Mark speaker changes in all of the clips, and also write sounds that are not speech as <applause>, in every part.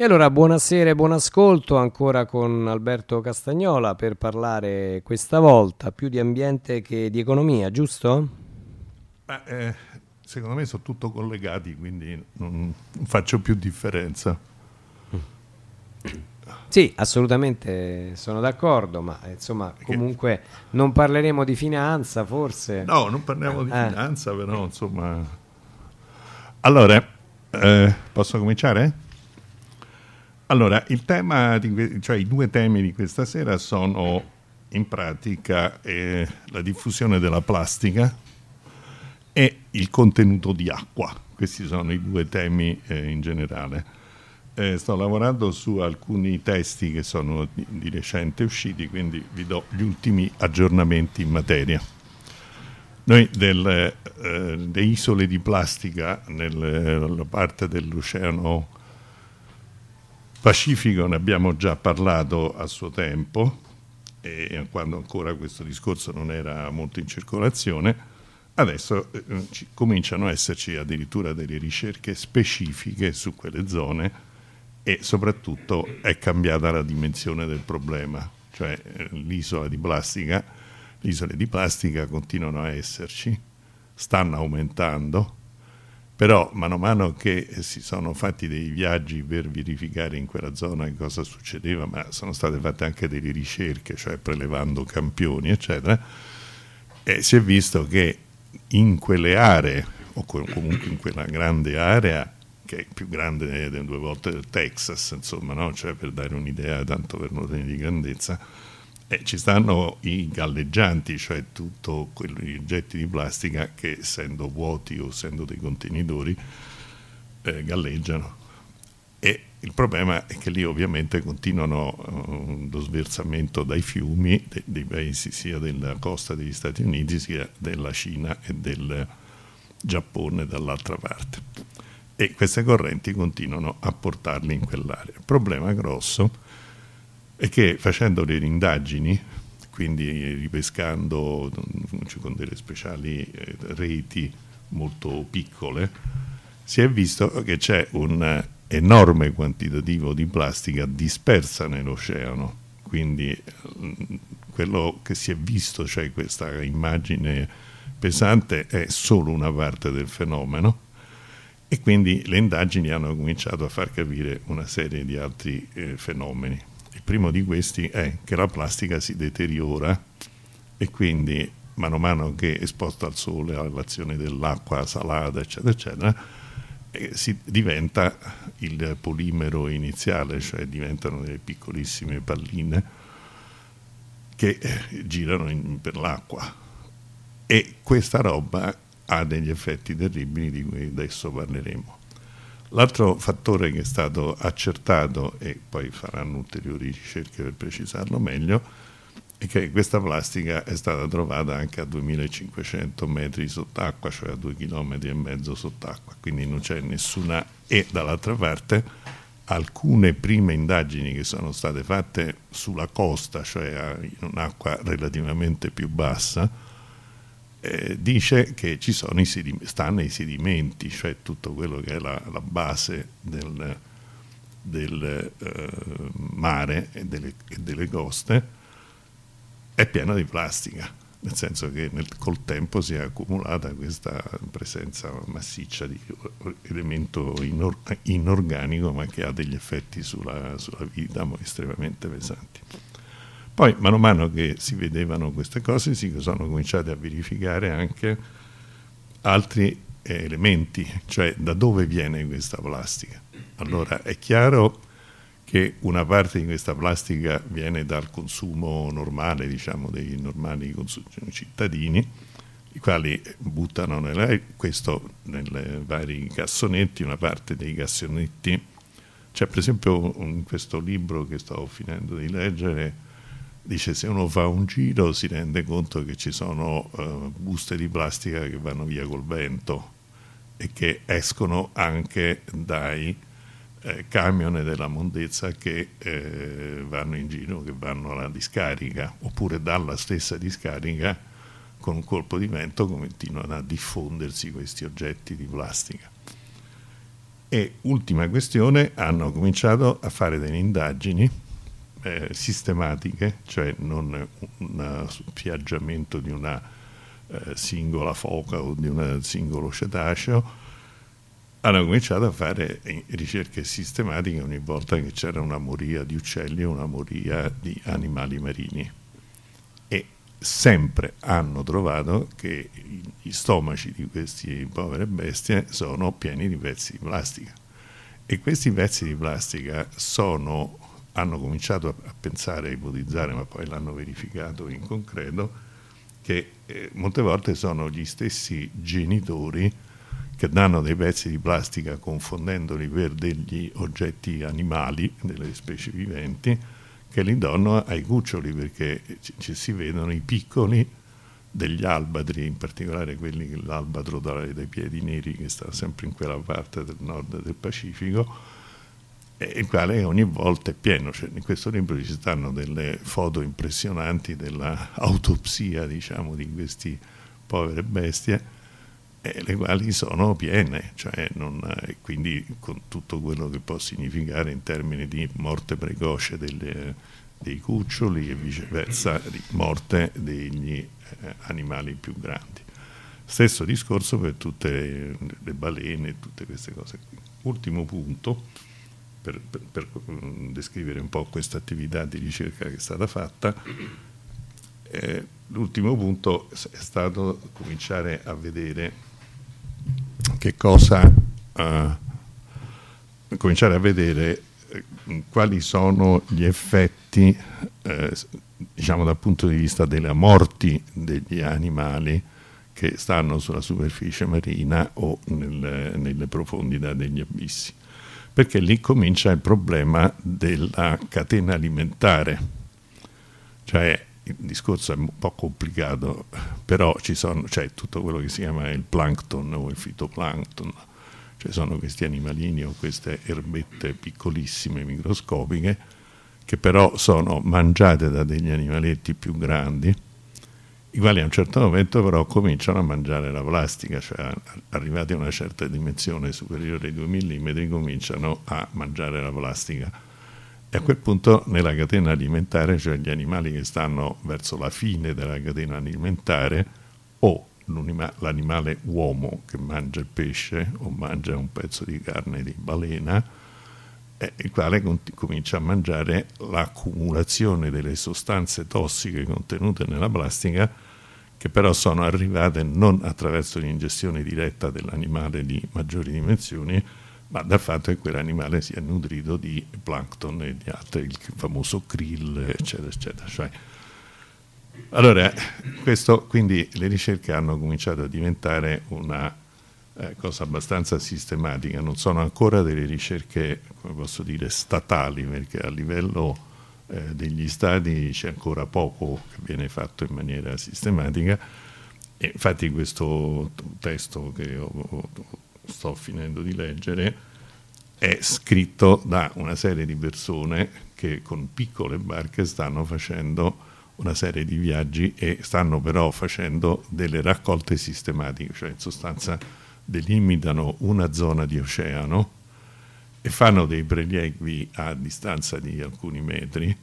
Speaker 1: E allora buonasera e buon ascolto ancora con Alberto Castagnola per parlare questa volta più di ambiente che di economia, giusto?
Speaker 2: Beh, eh, secondo me sono tutto collegati, quindi non faccio più differenza.
Speaker 1: Sì, assolutamente sono d'accordo, ma insomma comunque non parleremo di finanza forse.
Speaker 2: No, non parliamo di eh. finanza, però insomma... Allora, eh, posso cominciare? Allora, il di, cioè i due temi di questa sera sono in pratica eh, la diffusione della plastica e il contenuto di acqua. Questi sono i due temi eh, in generale. Eh, sto lavorando su alcuni testi che sono di, recente usciti, quindi vi do gli ultimi aggiornamenti in materia. Noi delle eh, isole di plastica nella parte dell'oceano Pacifico ne abbiamo già parlato a suo tempo, e quando ancora questo discorso non era molto in circolazione, adesso eh, cominciano a esserci addirittura delle ricerche specifiche su quelle zone e soprattutto è cambiata la dimensione del problema, cioè eh, l'isola di plastica, le isole di plastica continuano a esserci, stanno aumentando, però mano a mano che si sono fatti dei viaggi per verificare in quella zona cosa succedeva, ma sono state fatte anche delle ricerche, cioè prelevando campioni, eccetera, e si è visto che in quelle aree, o comunque in quella grande area, che è più grande due volte del Texas, insomma, no? cioè per dare un'idea, tanto per ordine di grandezza, eh, ci stanno i galleggianti, cioè tutti quegli oggetti di plastica che essendo vuoti o essendo dei contenitori eh, galleggiano. E il problema è che lì ovviamente continuano uh, lo sversamento dai fiumi de- dei paesi sia della costa degli Stati Uniti sia della Cina e del Giappone dall'altra parte. E queste correnti continuano a portarli in quell'area. Il problema grosso è che facendo delle indagini, quindi ripescando con delle speciali eh, reti molto piccole, si è visto che c'è un enorme quantitativo di plastica dispersa nell'oceano. Quindi mm, quello che si è visto, cioè questa immagine pesante, è solo una parte del fenomeno e quindi le indagini hanno cominciato a far capire una serie di altri eh, fenomeni. Primo di questi è che la plastica si deteriora e quindi mano a mano che è esposta al sole, all'azione dell'acqua salata, eccetera, eccetera, eh, si diventa il polimero iniziale, cioè diventano delle piccolissime palline che eh, girano in, per l'acqua. E questa roba ha degli effetti terribili di cui adesso parleremo. L'altro fattore che è stato accertato, e poi faranno ulteriori ricerche per precisarlo meglio, è che questa plastica è stata trovata anche a 2500 metri sott'acqua, cioè a 2 km e mezzo sott'acqua, quindi non c'è nessuna... E dall'altra parte. Alcune prime indagini che sono state fatte sulla costa, cioè in un'acqua relativamente più bassa, eh, dice che ci sono i sedimenti, stanno i sedimenti, cioè tutto quello che è la, la base del, del eh, mare e delle, e delle, coste, è pieno di plastica, nel senso che nel, col tempo si è accumulata questa presenza massiccia di elemento inor, inorganico ma che ha degli effetti sulla, sulla vita estremamente pesanti. Poi, mano a mano che si vedevano queste cose, si sono cominciate a verificare anche altri elementi, cioè da dove viene questa plastica. Allora, è chiaro che una parte di questa plastica viene dal consumo normale, diciamo, dei normali cittadini, i quali buttano nella, questo nei vari cassonetti, una parte dei cassonetti. C'è per esempio in questo libro che sto finendo di leggere, dice se uno fa un giro si rende conto che ci sono uh, buste di plastica che vanno via col vento e che escono anche dai eh, camion della mondezza che eh, vanno in giro, che vanno alla discarica, oppure dalla stessa discarica con un colpo di vento continuano a diffondersi questi oggetti di plastica. E ultima questione, hanno cominciato a fare delle indagini eh, sistematiche, cioè non un spiaggiamento di una eh, singola foca o di un singolo cetaceo, hanno cominciato a fare ricerche sistematiche ogni volta che c'era una moria di uccelli o una moria di animali marini. E sempre hanno trovato che gli stomaci di queste povere bestie sono pieni di pezzi di plastica. E questi pezzi di plastica sono, hanno cominciato a pensare, a ipotizzare, ma poi l'hanno verificato in concreto, che eh, molte volte sono gli stessi genitori che danno dei pezzi di plastica confondendoli per degli oggetti animali, delle specie viventi, che li danno ai cuccioli perché ci si vedono i piccoli degli albatri, in particolare quelli che l'albatro dai piedi neri che sta sempre in quella parte del nord del Pacifico, il quale ogni volta è pieno. Cioè, in questo libro ci stanno delle foto impressionanti dell'autopsia diciamo, di queste povere bestie eh, le quali sono piene, cioè non, eh, quindi con tutto quello che può significare in termini di morte precoce delle, dei cuccioli e viceversa di morte degli eh, animali più grandi. Stesso discorso per tutte le, le balene, tutte queste cose qui. Ultimo punto, per, per, per mm, descrivere un po' questa attività di ricerca che è stata fatta, eh, l'ultimo punto è stato cominciare a vedere che cosa uh, cominciare a vedere eh, quali sono gli effetti eh, diciamo dal punto di vista delle morti degli animali che stanno sulla superficie marina o nelle, nelle profondità degli abissi perché lì comincia il problema della catena alimentare. Cioè il discorso è un po' complicato, però c'è tutto quello che si chiama il plankton o il fitoplankton, cioè sono questi animalini o queste erbette piccolissime, microscopiche, che però sono mangiate da degli animaletti più grandi, i quali a un certo momento però cominciano a mangiare la plastica, cioè arrivati a una certa dimensione superiore ai 2 mm cominciano a mangiare la plastica. E a quel punto nella catena alimentare, cioè gli animali che stanno verso la fine della catena alimentare, o l'animale uomo che mangia il pesce o mangia un pezzo di carne di balena, eh, il quale comincia a mangiare l'accumulazione delle sostanze tossiche contenute nella plastica, che però sono arrivate non attraverso l'ingestione diretta dell'animale di maggiori dimensioni, ma dal fatto che quell'animale sia nutrito di plankton e di altri, il famoso krill, eccetera, eccetera. Cioè, allora, questo, quindi le ricerche hanno cominciato a diventare una cosa abbastanza sistematica, non sono ancora delle ricerche, come posso dire, statali, perché a livello eh, degli stati c'è ancora poco che viene fatto in maniera sistematica. E infatti questo testo che ho sto finendo di leggere, è scritto da una serie di persone che con piccole barche stanno facendo una serie di viaggi e stanno però facendo delle raccolte sistematiche, cioè in sostanza delimitano una zona di oceano e fanno dei prelievi a distanza di alcuni metri,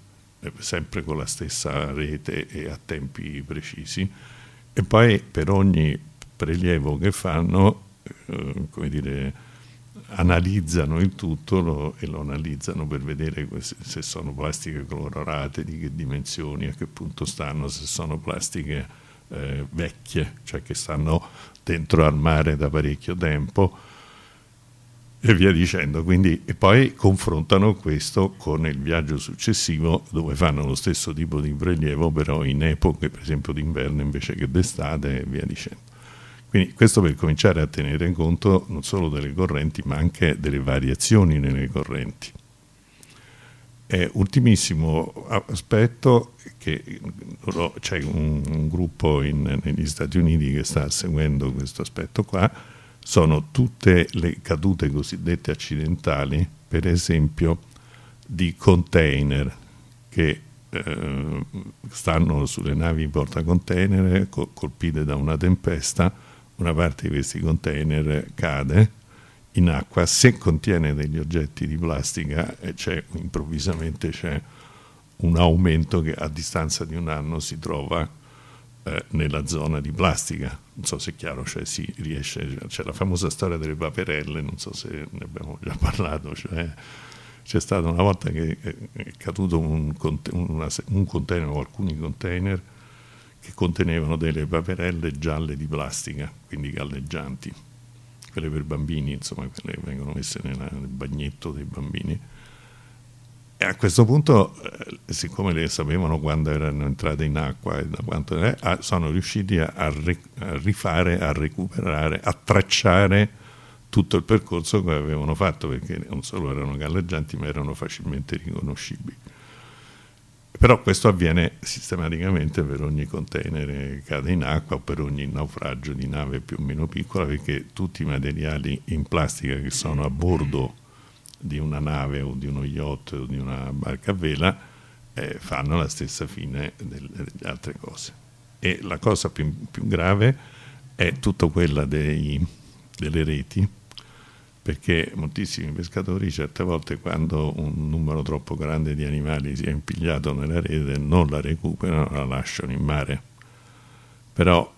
Speaker 2: eh, sempre con la stessa rete e a tempi precisi, e poi per ogni prelievo che fanno eh, come dire, analizzano il tutto lo, e lo analizzano per vedere se sono plastiche colorate, di che dimensioni, a che punto stanno, se sono plastiche eh, vecchie, cioè che stanno dentro al mare da parecchio tempo e via dicendo. Quindi, e poi confrontano questo con il viaggio successivo dove fanno lo stesso tipo di prelievo però in epoche per esempio d'inverno invece che d'estate e via dicendo. Quindi questo per cominciare a tenere conto non solo delle correnti ma anche delle variazioni nelle correnti. E ultimissimo aspetto che c'è un, un gruppo in, negli Stati Uniti che sta seguendo questo aspetto qua, sono tutte le cadute cosiddette accidentali, per esempio di container che eh, stanno sulle navi portacontainer colpite da una tempesta. Una parte di questi container cade, in acqua, se contiene degli oggetti di plastica, c'è, improvvisamente c'è un aumento che a distanza di un anno si trova eh, nella zona di plastica. Non so se è chiaro, cioè si riesce, c'è la famosa storia delle paperelle, non so se ne abbiamo già parlato, cioè c'è stata una volta che è caduto un, una, un container o alcuni container che contenevano delle paperelle gialle di plastica, quindi galleggianti, quelle per bambini, insomma, quelle che vengono messe nella, nel bagnetto dei bambini. E a questo punto, eh, siccome le sapevano quando erano entrate in acqua e da quanto è, sono riusciti a, a, rifare, a recuperare, a tracciare tutto il percorso che avevano fatto, perché non solo erano galleggianti, ma erano facilmente riconoscibili. Però questo avviene sistematicamente per ogni container che cade in acqua o per ogni naufragio di nave più o meno piccola, perché tutti i materiali in plastica che sono a bordo di una nave o di uno yacht o di una barca a vela eh, fanno la stessa fine delle, delle, altre cose. E la cosa più, più grave è tutta quella dei, delle reti perché moltissimi pescatori certe volte quando un numero troppo grande di animali si è impigliato nella rete non la recuperano, la lasciano in mare. Però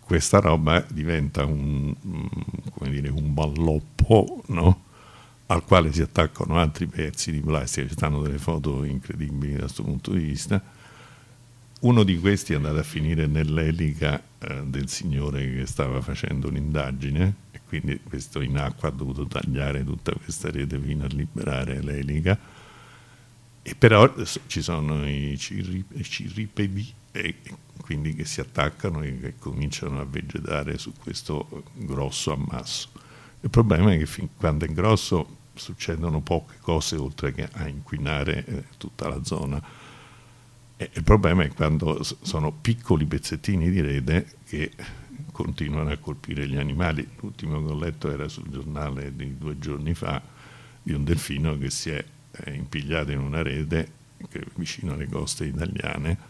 Speaker 2: questa roba diventa un, dire, un balloppo no? al quale si attaccano altri pezzi di plastica, ci stanno delle foto incredibili da questo punto di vista. Uno di questi è andato a finire nell'elica eh, del signore che stava facendo un'indagine quindi questo in acqua ha dovuto tagliare tutta questa rete fino a liberare l'elica e però ci sono i cirripedi e quindi che si attaccano e che cominciano a vegetare su questo grosso ammasso. Il problema è che fin quando è grosso succedono poche cose oltre che a inquinare eh, tutta la zona. E il problema è quando sono piccoli pezzettini di rete che continuano a colpire gli animali. L'ultimo che ho letto era sul giornale di due giorni fa di un delfino che si è impigliato in una rete vicino alle coste italiane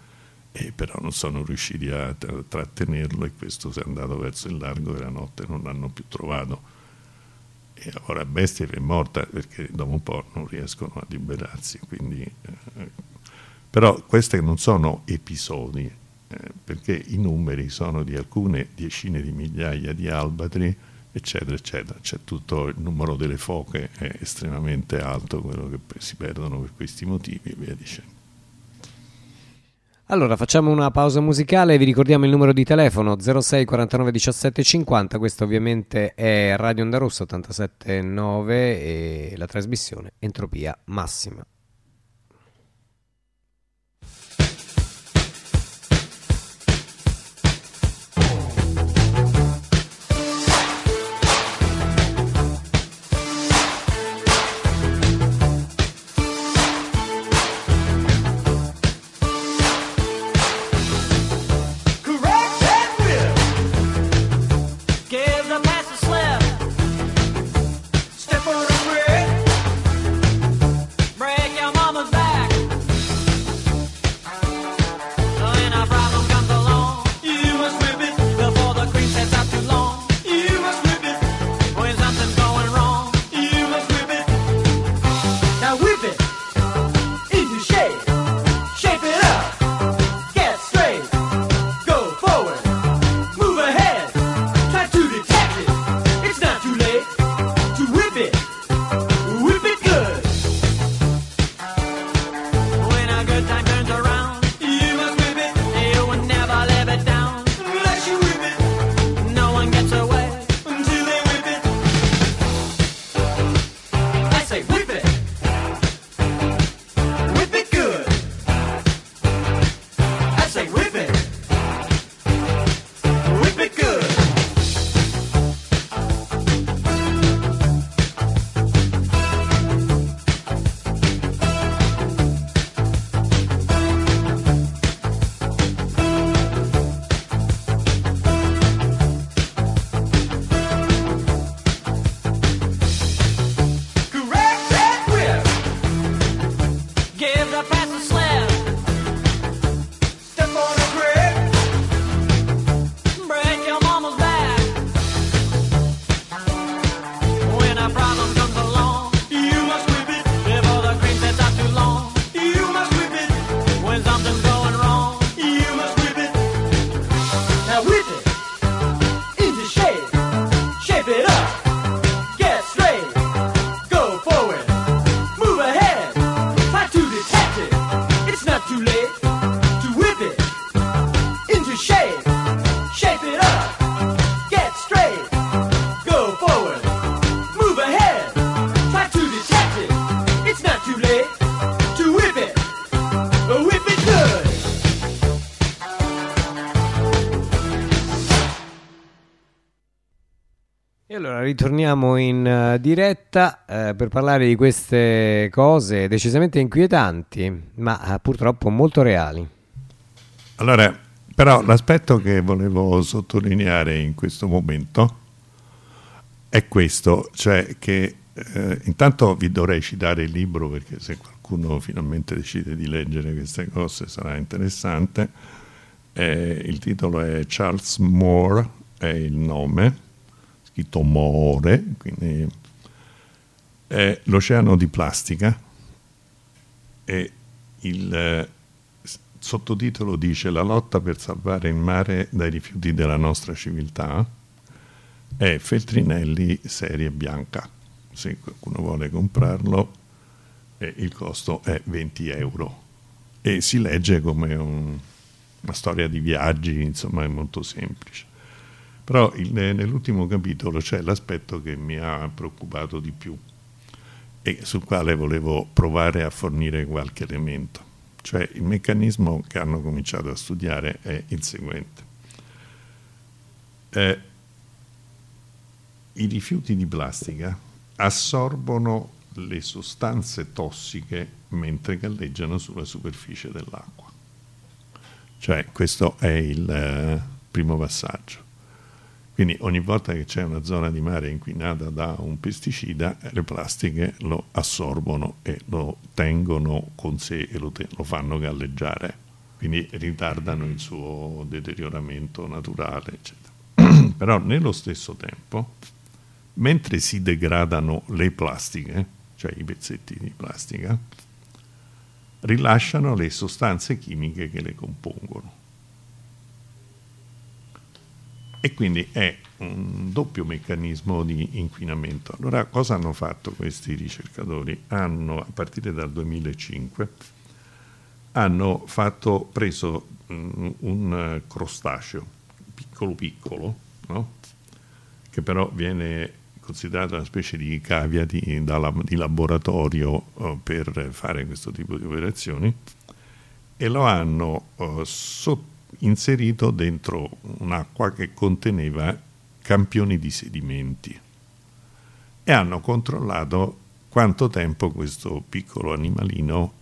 Speaker 2: e però non sono riusciti a trattenerlo e questo si è andato verso il largo e la notte non l'hanno più trovato. E ora bestia è morta perché dopo un po' non riescono a liberarsi. Quindi, eh, però questi non sono episodi, perché i numeri sono di alcune decine di migliaia di albatri, eccetera, eccetera. C'è tutto il numero delle foche è estremamente alto, quello che si perdono per questi motivi e via dicendo.
Speaker 3: Allora facciamo una pausa musicale, vi ricordiamo il numero di telefono 06 49 17 50, questo ovviamente è Radio Onda Rossa 87.9 e la trasmissione Entropia Massima.
Speaker 1: Ritorniamo in uh, diretta uh, per parlare di queste cose decisamente inquietanti, ma uh, purtroppo molto reali.
Speaker 2: Allora, però l'aspetto che volevo sottolineare in questo momento è questo, cioè che intanto vi dovrei citare il libro perché se qualcuno finalmente decide di leggere queste cose sarà interessante. Eh, il titolo è Charles Moore, è il nome scritto More, quindi è l'oceano di plastica e il eh, sottotitolo dice la lotta per salvare il mare dai rifiuti della nostra civiltà è Feltrinelli serie bianca. Se qualcuno vuole comprarlo eh, il costo è 20 euro. E si legge come un, una storia di viaggi insomma è molto semplice però nell'ultimo capitolo c'è l'aspetto che mi ha preoccupato di più e sul quale volevo provare a fornire qualche elemento. Cioè il meccanismo che hanno cominciato a studiare è il seguente. Eh, I rifiuti di plastica assorbono le sostanze tossiche mentre galleggiano sulla superficie dell'acqua. Cioè questo è il eh, primo passaggio. Quindi ogni volta che c'è una zona di mare inquinata da un pesticida, le plastiche lo assorbono e lo tengono con sé e lo, te- lo fanno galleggiare, quindi ritardano il suo deterioramento naturale, eccetera. <clears throat> Però nello stesso tempo, mentre si degradano le plastiche, cioè i pezzetti di plastica, rilasciano le sostanze chimiche che le compongono e quindi è un doppio meccanismo di inquinamento. Allora cosa hanno fatto questi ricercatori? Hanno, a partire dal 2005, hanno fatto, preso um, un crostaceo piccolo piccolo, no? che però viene considerato una specie di cavia di, da, di laboratorio uh, per fare questo tipo di operazioni e lo hanno uh, sotto inserito dentro un'acqua che conteneva campioni di sedimenti e hanno controllato quanto tempo questo piccolo animalino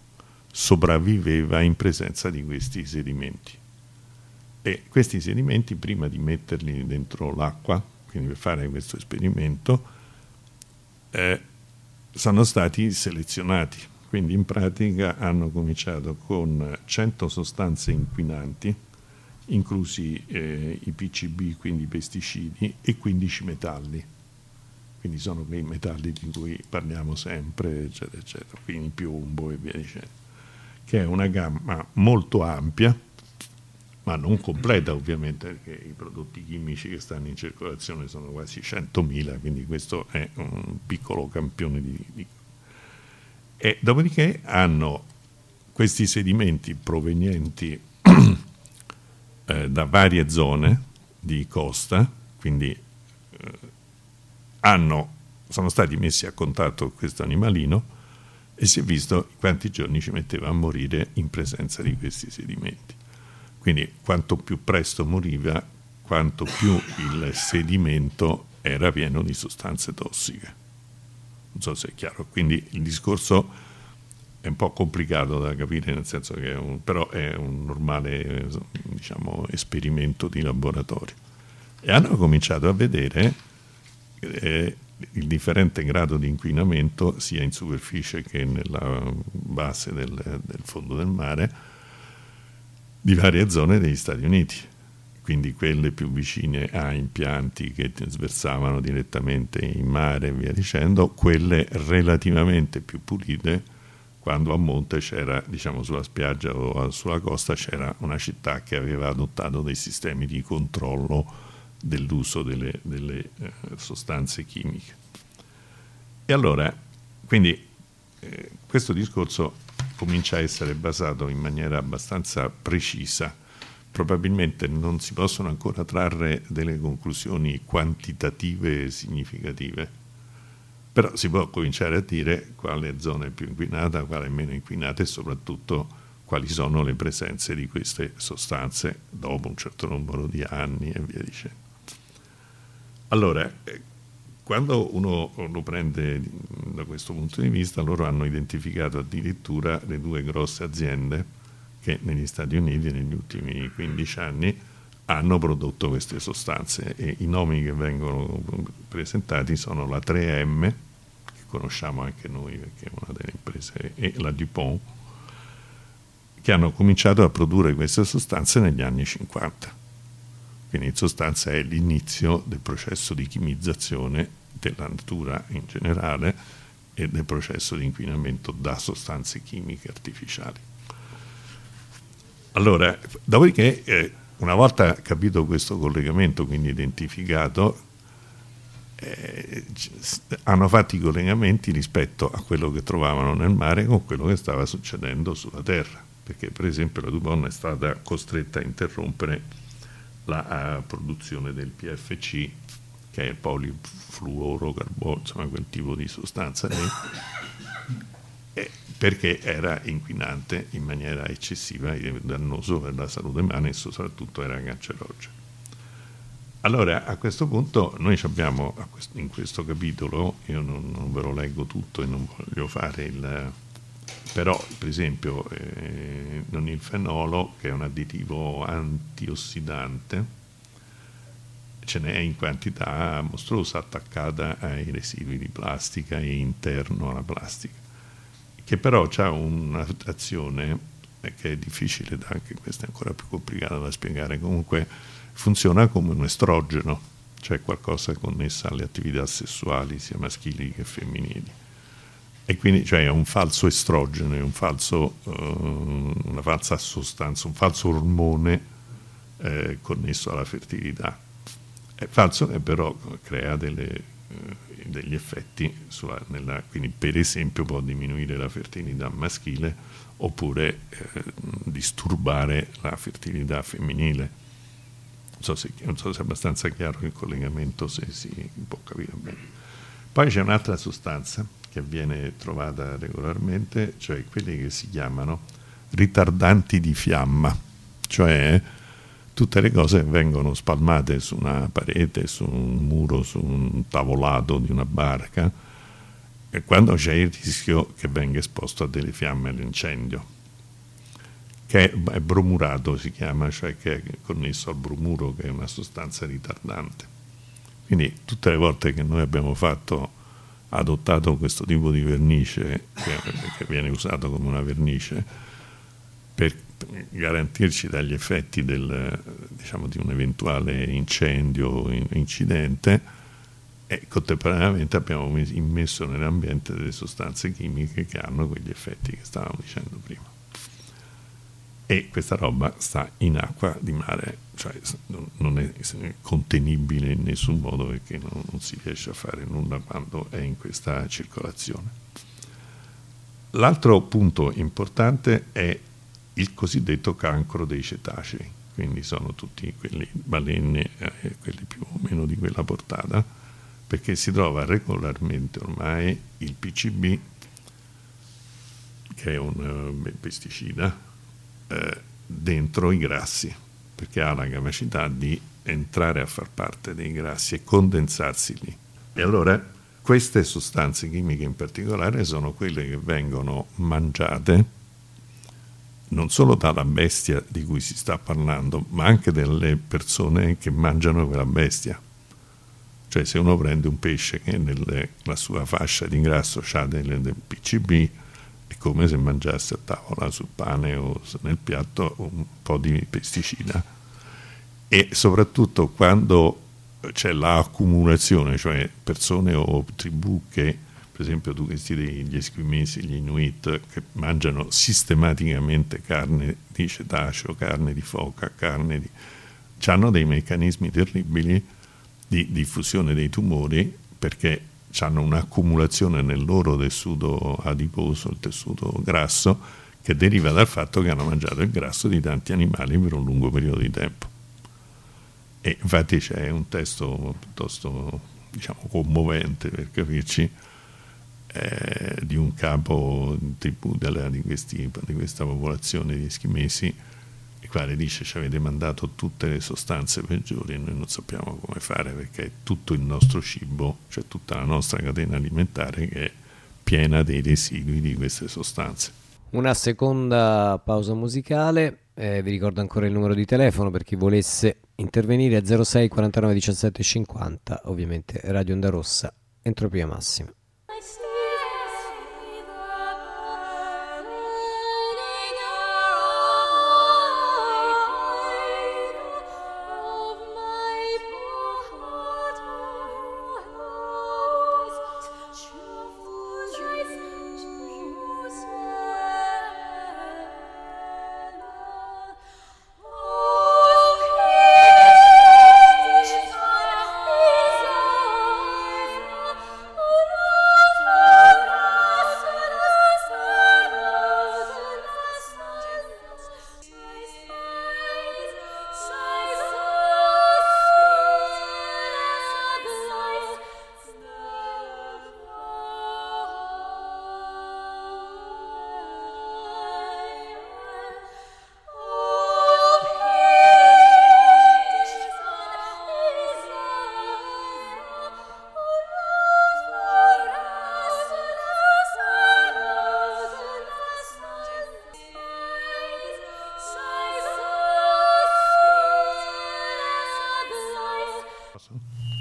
Speaker 2: sopravviveva in presenza di questi sedimenti. E questi sedimenti, prima di metterli dentro l'acqua, quindi per fare questo esperimento, eh, sono stati selezionati. Quindi in pratica hanno cominciato con 100 sostanze inquinanti inclusi eh, i PCB, quindi i pesticidi, e 15 metalli. Quindi sono quei metalli di cui parliamo sempre, eccetera, eccetera, quindi piombo e via dicendo, che è una gamma molto ampia, ma non completa ovviamente, perché i prodotti chimici che stanno in circolazione sono quasi 100.000, quindi questo è un piccolo campione di... di e dopodiché hanno questi sedimenti provenienti <clears throat> eh, da varie zone di costa, quindi eh, hanno, sono stati messi a contatto con questo animalino e si è visto quanti giorni ci metteva a morire in presenza di questi sedimenti. Quindi quanto più presto moriva, quanto più il sedimento era pieno di sostanze tossiche. Non so se è chiaro. Quindi il discorso è un po' complicato da capire, nel senso che è un, però è un normale diciamo, esperimento di laboratorio. E hanno cominciato a vedere eh, il differente grado di inquinamento sia in superficie che nella base del, del fondo del mare di varie zone degli Stati Uniti quindi quelle più vicine a impianti che sversavano direttamente in mare e via dicendo, quelle relativamente più pulite quando a monte c'era, diciamo sulla spiaggia o sulla costa, c'era una città che aveva adottato dei sistemi di controllo dell'uso delle, delle eh, sostanze chimiche. E allora, quindi eh, questo discorso comincia a essere basato in maniera abbastanza precisa. Probabilmente non si possono ancora trarre delle conclusioni quantitative significative, però si può cominciare a dire quale zona è più inquinata, quale è meno inquinata e soprattutto quali sono le presenze di queste sostanze dopo un certo numero di anni e via dicendo. Allora, eh, quando uno lo prende da questo punto di vista, loro hanno identificato addirittura le due grosse aziende che negli Stati Uniti negli ultimi 15 anni hanno prodotto queste sostanze e i nomi che vengono presentati sono la 3M, che conosciamo anche noi perché è una delle imprese, e la DuPont, che hanno cominciato a produrre queste sostanze negli anni 50. Quindi in sostanza è l'inizio del processo di chimizzazione della natura in generale e del processo di inquinamento da sostanze chimiche artificiali. Allora, dopodiché, eh, una volta capito questo collegamento, quindi identificato, eh, hanno fatto i collegamenti rispetto a quello che trovavano nel mare con quello che stava succedendo sulla Terra, perché per esempio la Dupont è stata costretta a interrompere la uh, produzione del PFC che è il polifluorocarbono, insomma quel tipo di sostanza lì, perché era inquinante in maniera eccessiva e dannoso per la salute umana e soprattutto era cancerogeno. Allora a questo punto noi abbiamo in questo capitolo, io non, non, ve lo leggo tutto e non voglio fare il... però per esempio eh, non il fenolo che è un additivo antiossidante, ce n'è in quantità mostruosa attaccata ai residui di plastica e interno alla plastica, che però ha un'azione che è difficile, anche questa è ancora più complicata da spiegare, comunque funziona come un estrogeno, cioè qualcosa connessa alle attività sessuali sia maschili che femminili. E quindi cioè, è un falso estrogeno, è un falso, uh, una falsa sostanza, un falso ormone eh, connesso alla fertilità è falso che però crea delle, eh, degli effetti, sulla, nella, quindi per esempio può diminuire la fertilità maschile oppure eh, disturbare la fertilità femminile. Non so, se, non so, se, è abbastanza chiaro il collegamento, se si può capire bene. Poi c'è un'altra sostanza che viene trovata regolarmente, cioè quelli che si chiamano ritardanti di fiamma, cioè tutte le cose vengono spalmate su una parete, su un muro, su un tavolato di una barca, e quando c'è il rischio che venga esposto a delle fiamme all'incendio, che è bromurato si chiama, cioè che è connesso al bromuro, che è una sostanza ritardante. Quindi tutte le volte che noi abbiamo fatto, adottato questo tipo di vernice, che, che viene usato come una vernice, per garantirci dagli effetti del, diciamo, di un eventuale incendio o incidente e contemporaneamente abbiamo immesso nell'ambiente delle sostanze chimiche che hanno quegli effetti che stavamo dicendo prima. E questa roba sta in acqua di mare, cioè non è contenibile in nessun modo perché non, non si riesce a fare nulla quando è in questa circolazione. L'altro punto importante è il cosiddetto cancro dei cetacei, quindi sono tutti quelli balene, eh, quelli più o meno di quella portata, perché si trova regolarmente ormai il PCB, che è un uh, pesticida, eh, dentro i grassi, perché ha la capacità di entrare a far parte dei grassi e condensarsi lì. E allora queste sostanze chimiche in particolare sono quelle che vengono mangiate non solo dalla bestia di cui si sta parlando, ma anche delle persone che mangiano quella bestia. Cioè se uno prende un pesce che nella sua fascia di ingrasso ha del PCB, è come se mangiasse a tavola sul pane o nel piatto un po' di pesticida. E soprattutto quando c'è l'accumulazione, cioè persone o tribù che per esempio tu questi degli eschimesi, gli Inuit, che mangiano sistematicamente carne di cetaceo, carne di foca, carne di... hanno dei meccanismi terribili di diffusione dei tumori perché hanno un'accumulazione nel loro tessuto adiposo, il tessuto grasso, che deriva dal fatto che hanno mangiato il grasso di tanti animali per un lungo periodo di tempo. E infatti c'è un testo piuttosto diciamo, commovente per capirci, eh, di un capo tribù della, di, questi, di, questa popolazione di eschimesi il quale dice ci avete mandato tutte le sostanze peggiori e noi non sappiamo come fare perché è tutto il nostro cibo, cioè tutta la nostra catena alimentare che è piena dei residui di queste sostanze.
Speaker 1: Una seconda pausa musicale, eh, vi ricordo ancora il numero di telefono per chi volesse intervenire a 06 49 17 50, ovviamente Radio Onda Rossa, entropia massima.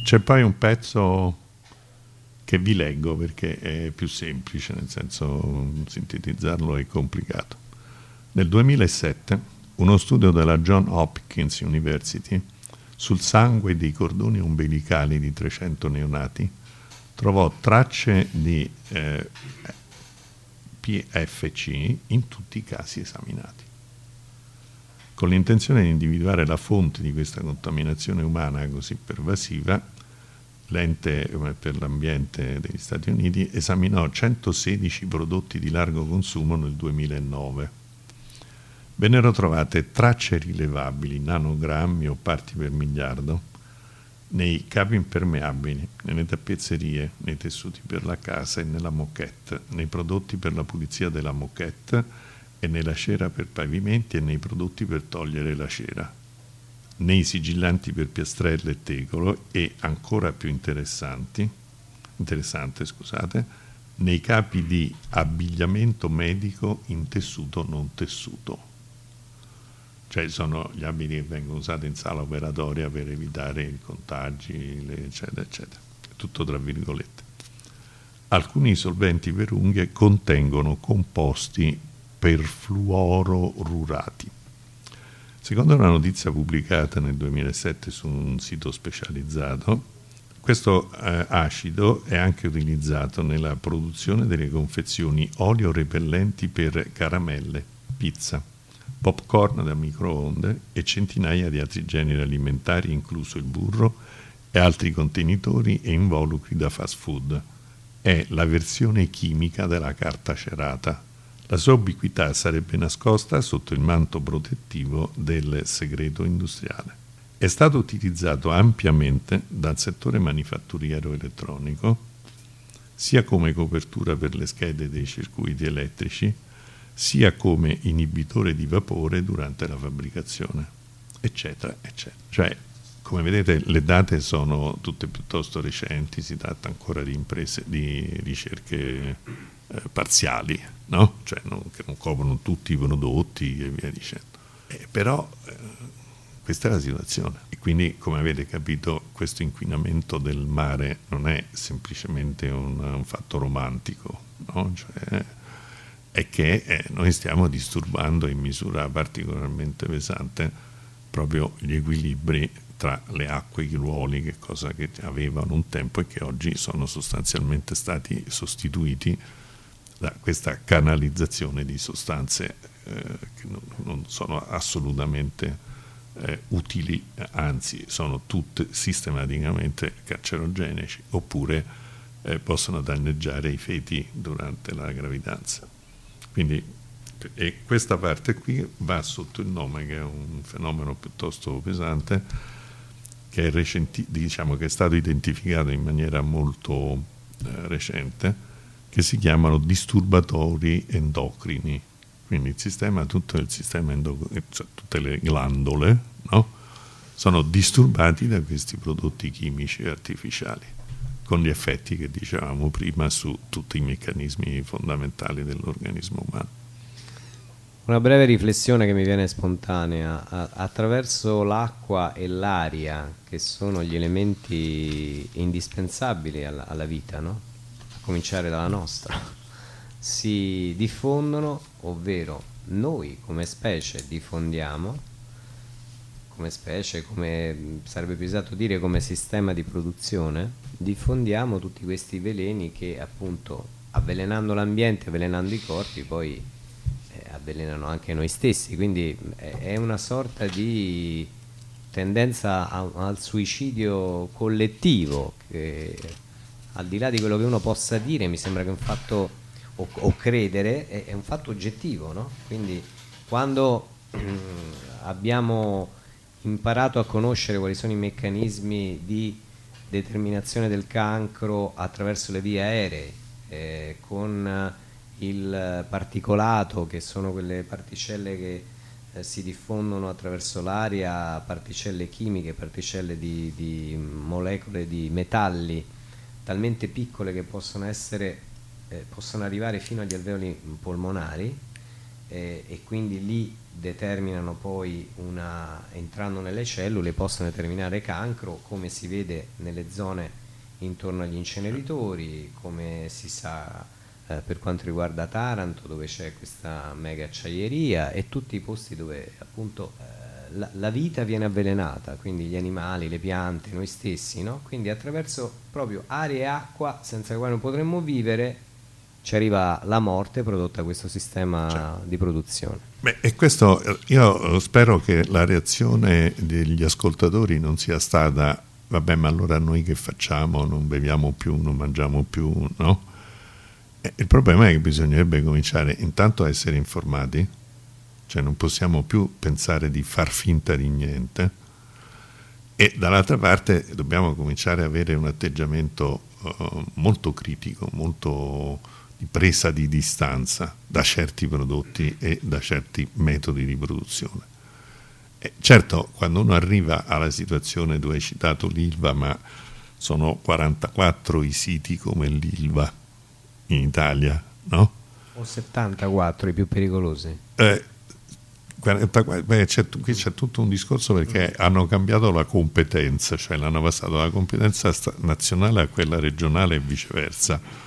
Speaker 2: C'è poi un pezzo che vi leggo perché è più semplice, nel senso sintetizzarlo è complicato. Nel 2007 uno studio della John Hopkins University sul sangue dei cordoni umbilicali di 300 neonati trovò tracce di eh, PFC in tutti i casi esaminati. Con l'intenzione di individuare la fonte di questa contaminazione umana così pervasiva, l'ente per l'ambiente degli Stati Uniti esaminò 116 prodotti di largo consumo nel 2009. Vennero trovate tracce rilevabili, nanogrammi o parti per miliardo, nei capi impermeabili, nelle tappezzerie, nei tessuti per la casa e nella moquette, nei prodotti per la pulizia della moquette e nella cera per pavimenti e nei prodotti per togliere la cera nei sigillanti per piastrelle e tegolo e ancora più interessante scusate, nei capi di abbigliamento medico in tessuto non tessuto. Cioè sono gli abiti che vengono usati in sala operatoria per evitare i contagi, eccetera, eccetera. Tutto tra virgolette. Alcuni solventi per unghie contengono composti perfluororurati Secondo una notizia pubblicata nel 2007 su un sito specializzato, questo eh, acido è anche utilizzato nella produzione delle confezioni olio repellenti per caramelle, pizza, popcorn da microonde e centinaia di altri generi alimentari, incluso il burro e altri contenitori e involucri da fast food. È la versione chimica della carta cerata la sua ubiquità sarebbe nascosta sotto il manto protettivo del segreto industriale. È stato utilizzato ampiamente dal settore manifatturiero elettronico, sia come copertura per le schede dei circuiti elettrici, sia come inibitore di vapore durante la fabbricazione, eccetera, eccetera. Cioè, come vedete, le date sono tutte piuttosto recenti, si tratta ancora di imprese, di ricerche eh, parziali, no? cioè non, che non coprono tutti i prodotti e via dicendo. Eh, però eh, questa è la situazione e quindi come avete capito questo inquinamento del mare non è semplicemente un, un fatto romantico, no? cioè, è che eh, noi stiamo disturbando in misura particolarmente pesante proprio gli equilibri tra le acque e i ruoli, che cosa che avevano un tempo e che oggi sono sostanzialmente stati sostituiti da questa canalizzazione di sostanze eh, che non, sono assolutamente eh, utili, anzi sono tutte sistematicamente cancerogenici oppure eh, possono danneggiare i feti durante la gravidanza. Quindi e questa parte qui va sotto il nome, che è un fenomeno piuttosto pesante, che è, recenti, diciamo, che è stato identificato in maniera molto eh, recente, che si chiamano disturbatori endocrini, quindi il sistema, tutto il sistema endocrino, cioè tutte le glandole, no? sono disturbati da questi prodotti chimici artificiali, con gli effetti che dicevamo prima su tutti i meccanismi fondamentali dell'organismo umano.
Speaker 1: Una breve riflessione che mi viene spontanea, attraverso l'acqua e l'aria, che sono gli elementi indispensabili alla, alla vita, no? Cominciare dalla nostra, si diffondono, ovvero noi come specie diffondiamo come specie, come sarebbe più esatto dire come sistema di produzione, diffondiamo tutti questi veleni che appunto avvelenando l'ambiente, avvelenando i corpi, poi eh, avvelenano anche noi stessi, quindi eh, è una sorta di tendenza a, al suicidio collettivo che al di là di quello che uno possa dire mi sembra che un fatto o, o credere è, è, un fatto oggettivo, no? quindi quando abbiamo imparato a conoscere quali sono i meccanismi di determinazione del cancro attraverso le vie aeree, eh, con il particolato, che sono quelle particelle che eh, si diffondono attraverso l'aria, particelle chimiche, particelle di, di, molecole di metalli talmente piccole che possono, essere, eh, possono arrivare fino agli alveoli polmonari eh, e quindi lì determinano poi una, entrando nelle cellule possono determinare cancro come si vede nelle zone intorno agli inceneritori come si sa eh, per quanto riguarda Taranto dove c'è questa mega acciaieria e tutti i posti dove appunto eh, la, la, vita viene avvelenata quindi gli animali, le piante, noi stessi no? quindi attraverso proprio aria e acqua senza le quali non potremmo vivere ci arriva la morte prodotta da questo sistema certo. di produzione.
Speaker 2: Beh, e questo io spero che la reazione degli ascoltatori non sia stata vabbè ma allora noi che facciamo? Non beviamo più, non mangiamo più, no? E il problema è che bisognerebbe cominciare intanto a essere informati, cioè non possiamo più pensare di far finta di niente e dall'altra parte dobbiamo cominciare ad avere un atteggiamento uh, molto critico, molto di presa di distanza da certi prodotti e da certi metodi di produzione. E certo, quando uno arriva alla situazione dove hai citato l'ILVA, ma sono 44 i siti come l'ILVA in Italia, no?
Speaker 1: O 74 i più pericolosi.
Speaker 2: Eh, beh, c'è, qui c'è tutto un discorso perché hanno cambiato la competenza, cioè l'hanno passato dalla competenza nazionale a quella regionale e viceversa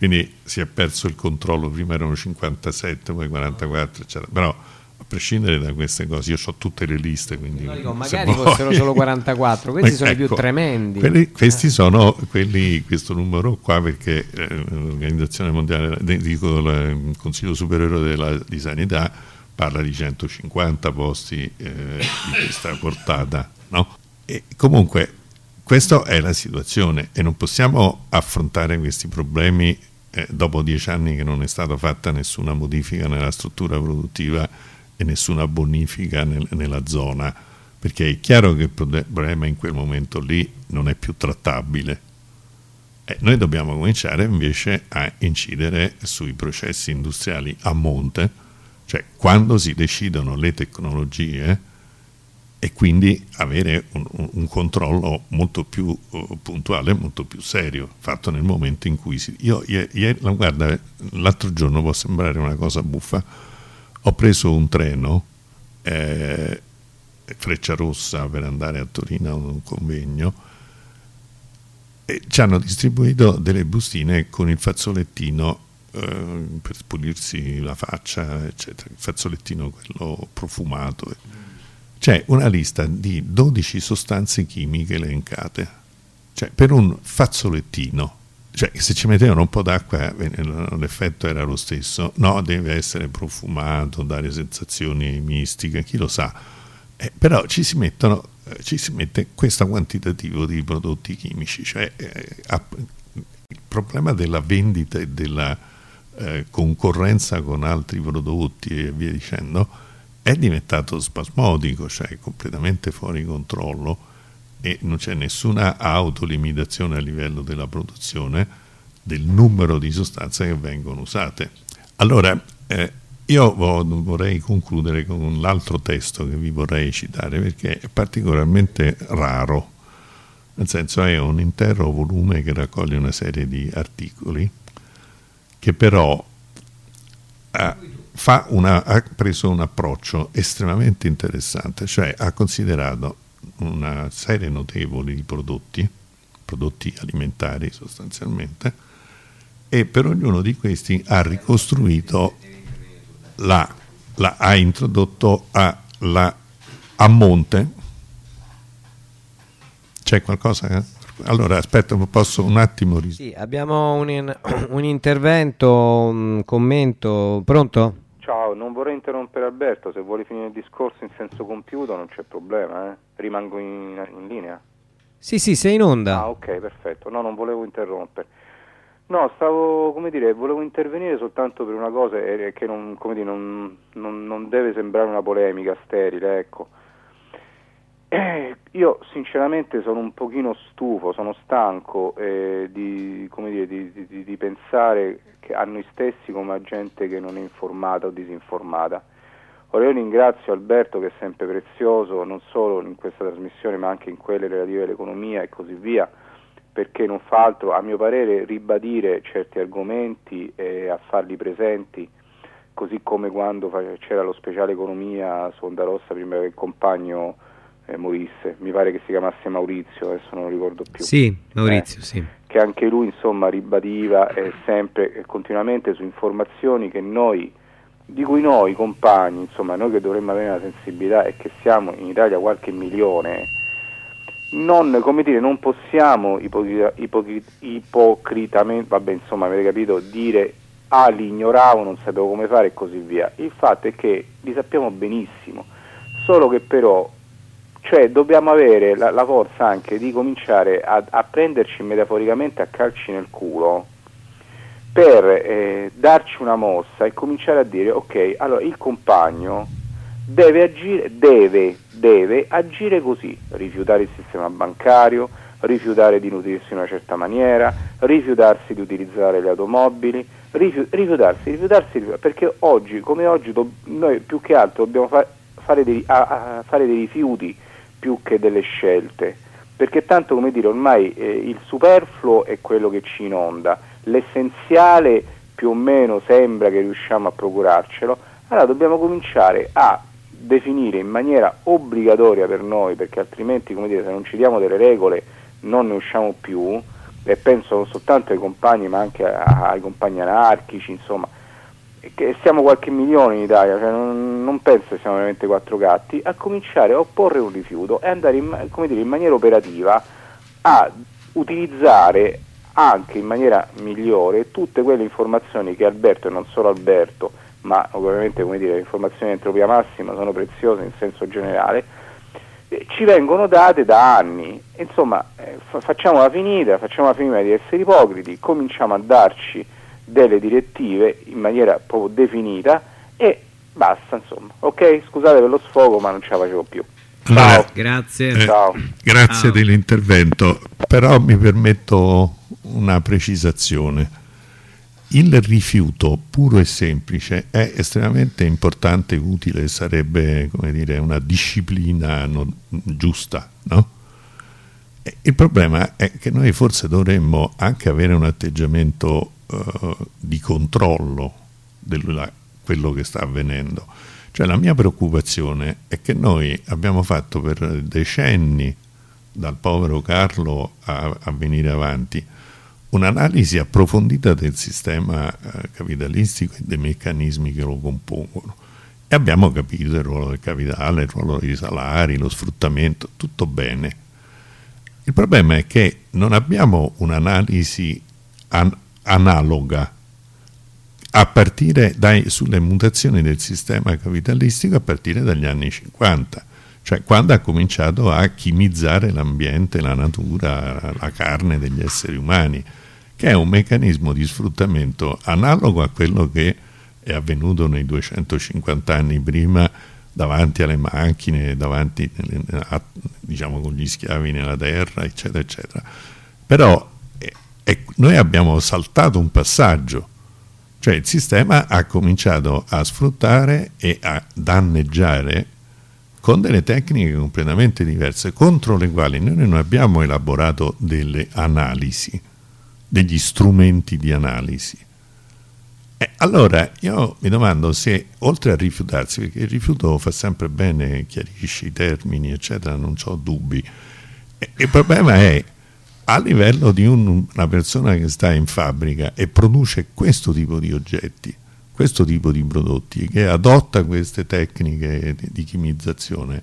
Speaker 2: quindi si è perso il controllo, prima erano 57, poi 44, eccetera. Però a prescindere da queste cose, io ho tutte le liste, quindi no,
Speaker 1: dico, magari fossero solo 44, questi sono ecco, i più tremendi.
Speaker 2: Quelli, questi sono quelli, questo numero qua perché eh, l'Organizzazione Mondiale, dico il Consiglio Superiore della, di Sanità parla di 150 posti eh, di questa portata, no? E comunque questa è la situazione e non possiamo affrontare questi problemi eh, dopo dieci anni che non è stata fatta nessuna modifica nella struttura produttiva e nessuna bonifica nel, nella zona, perché è chiaro che il problema in quel momento lì non è più trattabile. Eh, noi dobbiamo cominciare invece a incidere sui processi industriali a monte, cioè quando si decidono le tecnologie, e quindi avere un, un controllo molto più uh, puntuale, molto più serio, fatto nel momento in cui si... Io, ieri, guarda, l'altro giorno può sembrare una cosa buffa, ho preso un treno, eh, Freccia Rossa, per andare a Torino a un convegno, e ci hanno distribuito delle bustine con il fazzolettino per pulirsi la faccia, eccetera, il fazzolettino quello profumato. C'è una lista di 12 sostanze chimiche elencate, cioè per un fazzolettino, cioè se ci mettevano un po' d'acqua l'effetto era lo stesso, no, deve essere profumato, dare sensazioni mistiche, chi lo sa, eh, però ci si, mettono, eh, ci si mette questo quantitativo di prodotti chimici, cioè eh, il problema della vendita e della eh, concorrenza con altri prodotti e via dicendo, è diventato spasmodico, cioè completamente fuori controllo e non c'è nessuna autolimitazione a livello della produzione del numero di sostanze che vengono usate. Allora, eh, io vorrei concludere con l'altro testo che vi vorrei citare perché è particolarmente raro, nel senso è un intero volume che raccoglie una serie di articoli che però ha, una, ha preso un approccio estremamente interessante, cioè ha considerato una serie notevole di prodotti, prodotti alimentari sostanzialmente, e per ognuno di questi ha ricostruito la, la ha introdotto a, la, a monte. C'è qualcosa? Eh? Allora, aspetta, posso un attimo
Speaker 1: rispondere? Sì, abbiamo un, <clears throat> un intervento, un commento. Pronto?
Speaker 4: Ciao, non vorrei interrompere Alberto, se vuole finire il discorso in senso compiuto non c'è problema, eh? rimango in, in linea.
Speaker 1: Sì, sì, sei in onda.
Speaker 4: Ah, ok, perfetto. No, non volevo interrompere. No, stavo, come dire, volevo intervenire soltanto per una cosa che non, dire, non, non, non deve sembrare una polemica sterile, ecco. Eh, io sinceramente sono un pochino stufo, sono stanco eh, di, dire, di, di, di, pensare a noi stessi come a gente che non è informata o disinformata. Ora io ringrazio Alberto che è sempre prezioso, non solo in questa trasmissione ma anche in quelle relative all'economia e così via, perché non fa altro, a mio parere, ribadire certi argomenti e a farli presenti, così come quando c'era lo speciale economia su Onda Rossa prima che il compagno eh, morisse, mi pare che si chiamasse Maurizio, adesso non lo ricordo più.
Speaker 1: Sì, Maurizio, eh, sì.
Speaker 4: Che anche lui insomma ribadiva eh, sempre e continuamente su informazioni che noi, di cui noi compagni, insomma noi che dovremmo avere una sensibilità e che siamo in Italia qualche milione, non, come dire, non possiamo ipocrita, ipocrita, ipocritamente, vabbè insomma avete capito, dire ah li ignoravo, non sapevo come fare e così via. Il fatto è che li sappiamo benissimo, solo che però cioè, dobbiamo avere la, la, forza anche di cominciare a, a, prenderci metaforicamente a calci nel culo per eh, darci una mossa e cominciare a dire ok, allora il compagno deve agire, deve, deve agire così, rifiutare il sistema bancario, rifiutare di nutrirsi in una certa maniera, rifiutarsi di utilizzare le automobili, rifiutarsi, rifiutarsi, perché oggi, come oggi, do, noi più che altro dobbiamo fa, fare, dei, a, a fare, dei, rifiuti più che delle scelte, perché tanto come dire ormai eh, il superfluo è quello che ci inonda, l'essenziale più o meno sembra che riusciamo a procurarcelo, allora dobbiamo cominciare a definire in maniera obbligatoria per noi, perché altrimenti come dire, se non ci diamo delle regole non ne usciamo più, e penso non soltanto ai compagni ma anche ai compagni anarchici, insomma, che siamo qualche milione in Italia, cioè non, non, penso che siamo veramente quattro gatti, a cominciare a opporre un rifiuto e andare in, dire, in maniera operativa a utilizzare anche in maniera migliore tutte quelle informazioni che Alberto e non solo Alberto ma ovviamente come dire, le informazioni di entropia massima sono preziose in senso generale, eh, ci vengono date da anni. Insomma, eh, fa- facciamola finita, facciamola finita di essere ipocriti, cominciamo a darci delle direttive in maniera proprio definita e basta, insomma. Ok? Scusate per lo sfogo, ma non ce la facevo più.
Speaker 1: Ciao. grazie.
Speaker 2: Eh, Ciao. Grazie Ciao. dell'intervento, però mi permetto una precisazione il rifiuto puro e semplice è estremamente importante e utile, sarebbe dire, una disciplina non, giusta, no? Il problema è che noi forse dovremmo anche avere un atteggiamento uh, di controllo di quello che sta avvenendo. Cioè la mia preoccupazione è che noi abbiamo fatto per decenni, dal povero Carlo a, a venire avanti, un'analisi approfondita del sistema eh, capitalistico e dei meccanismi che lo compongono e abbiamo capito il ruolo del capitale, il ruolo dei salari, lo sfruttamento, tutto bene. Il problema è che non abbiamo un'analisi an- analoga a partire dai, sulle mutazioni del sistema capitalistico a partire dagli anni 50, cioè quando ha cominciato a chimizzare l'ambiente, la natura, la carne degli esseri umani che è un meccanismo di sfruttamento analogo a quello che è avvenuto nei 250 anni prima davanti alle macchine, davanti a, diciamo con gli schiavi nella terra, eccetera, eccetera. Però eh, noi abbiamo saltato un passaggio, Cioè il sistema ha cominciato a sfruttare e a danneggiare con delle tecniche completamente diverse contro le quali noi non abbiamo elaborato delle analisi, degli strumenti di analisi. Eh, allora io mi domando se oltre a rifiutarsi, perché il rifiuto fa sempre bene, chiarisce i termini, eccetera, non ho dubbi. Il problema è a livello di un, una persona che sta in fabbrica e produce questo tipo di oggetti, questo tipo di prodotti, che adotta queste tecniche di, di chimizzazione,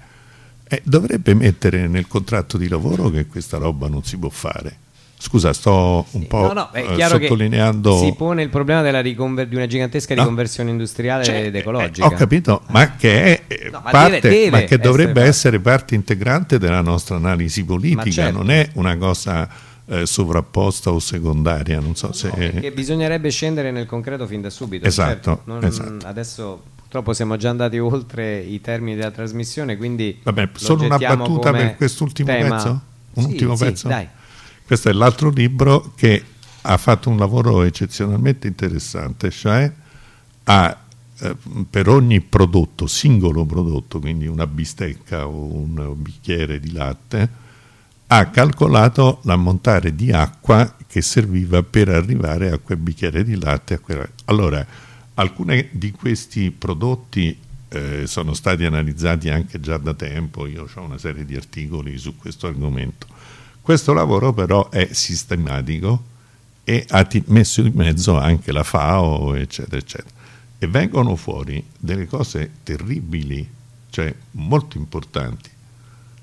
Speaker 2: eh, dovrebbe mettere nel contratto di lavoro che questa roba non si può fare. Scusa, sto un sì, po' no, no, eh, sottolineando.
Speaker 1: si pone il problema di una gigantesca no? riconversione industriale cioè, ed ecologica.
Speaker 2: Eh, ho capito, ma che, è eh, parte, deve, deve ma che dovrebbe essere parte. parte integrante della nostra analisi politica, certo. non è una cosa eh, sovrapposta o secondaria. Non so se...
Speaker 1: Perché bisognerebbe scendere nel concreto fin da subito.
Speaker 2: Esatto, certo. non,
Speaker 1: esatto. Adesso purtroppo siamo già andati oltre i termini della trasmissione, quindi.
Speaker 2: Vabbè, solo una battuta per quest'ultimo tema. pezzo? Un sì, ultimo pezzo?
Speaker 1: dai.
Speaker 2: Questo è l'altro libro che ha fatto un lavoro eccezionalmente interessante, cioè ha eh, per ogni prodotto, singolo prodotto, quindi una bistecca o un bicchiere di latte, ha calcolato l'ammontare di acqua che serviva per arrivare a quel bicchiere di latte. Allora, alcuni di questi prodotti eh, sono stati analizzati anche già da tempo, io ho una serie di articoli su questo argomento questo lavoro però è sistematico e ha messo in mezzo anche la FAO, eccetera, eccetera. E vengono fuori delle cose terribili, cioè molto importanti.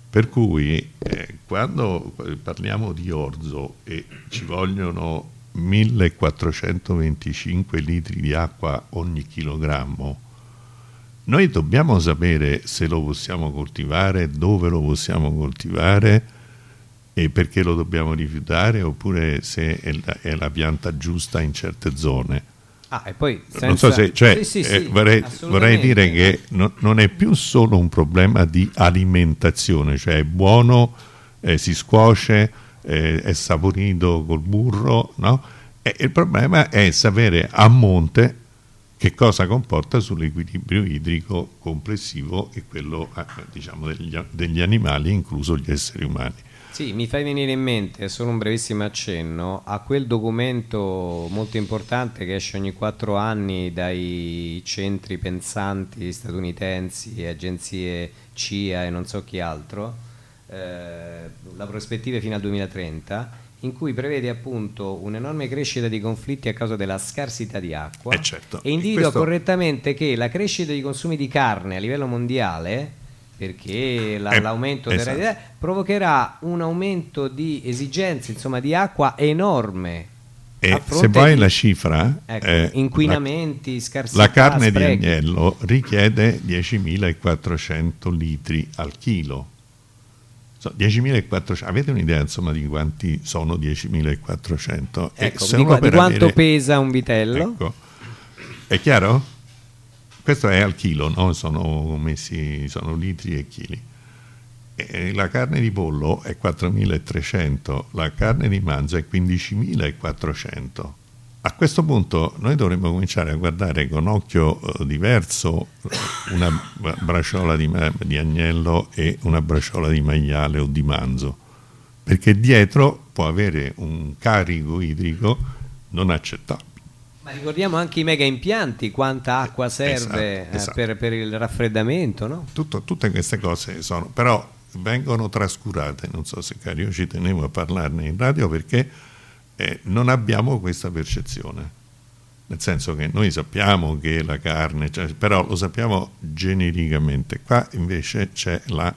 Speaker 2: Per cui eh, quando parliamo di orzo e ci vogliono 1425 litri di acqua ogni chilogrammo, noi dobbiamo sapere se lo possiamo coltivare, dove lo possiamo coltivare, e perché lo dobbiamo rifiutare oppure se è la, è la pianta giusta in certe zone.
Speaker 1: Ah, e poi senza...
Speaker 2: Non so se, cioè, sì, sì, sì, eh, vorrei, vorrei, dire che no, non è più solo un problema di alimentazione, cioè è buono, eh, si scuoce, eh, è saporito col burro, no? E il problema è sapere a monte che cosa comporta sull'equilibrio idrico complessivo e quello eh, diciamo, degli, degli animali, incluso gli esseri umani.
Speaker 1: Sì, mi fai venire in mente, solo un brevissimo accenno, a quel documento molto importante che esce ogni quattro anni dai centri pensanti statunitensi, agenzie CIA e non so chi altro, eh, la prospettiva fino al 2030, in cui prevede appunto un'enorme crescita di conflitti a causa della scarsità di acqua
Speaker 2: eh certo.
Speaker 1: e individua questo... correttamente che la crescita dei consumi di carne a livello mondiale perché la, eh, l'aumento esatto. della provocherà un aumento di esigenze insomma, di acqua enorme.
Speaker 2: E se poi di, la cifra,
Speaker 1: ecco, eh, inquinamenti,
Speaker 2: la,
Speaker 1: scarsità,
Speaker 2: la carne
Speaker 1: sprechi.
Speaker 2: di agnello richiede 10.400 litri al chilo. So, 10.400, avete un'idea insomma di quanti sono 10.400?
Speaker 1: Ecco, di, di, quanto avere, pesa un vitello?
Speaker 2: Ecco, è chiaro? Questo è al chilo, no? sono, messi, sono litri e chili. E la carne di pollo è 4.300, la carne di manzo è 15.400. A questo punto noi dovremmo cominciare a guardare con occhio eh, diverso una braciola di, di agnello e una braciola di maiale o di manzo, perché dietro può avere un carico idrico non accettabile.
Speaker 1: Ma ricordiamo anche i mega impianti, quanta acqua serve esatto, esatto. Per, per, il raffreddamento, no?
Speaker 2: Tutto, tutte queste cose sono, però vengono trascurate, non so se cari io ci tenevo a parlarne in radio perché eh, non abbiamo questa percezione. Nel senso che noi sappiamo che la carne, cioè, però lo sappiamo genericamente, qua invece c'è la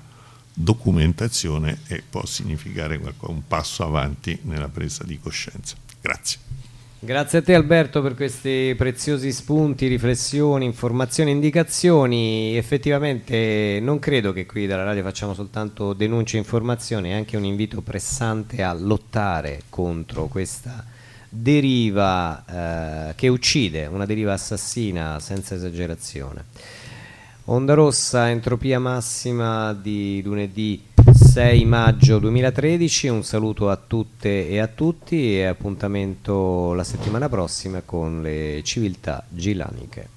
Speaker 2: documentazione e può significare un passo avanti nella presa di coscienza. Grazie.
Speaker 1: Grazie a te Alberto per questi preziosi spunti, riflessioni, informazioni, indicazioni. Effettivamente non credo che qui dalla radio facciamo soltanto denunce e informazioni, è anche un invito pressante a lottare contro questa deriva eh, che uccide, una deriva assassina senza esagerazione. Onda rossa, entropia massima di lunedì 6 maggio 2013, un saluto a tutte e a tutti e appuntamento la settimana prossima con le civiltà gilaniche.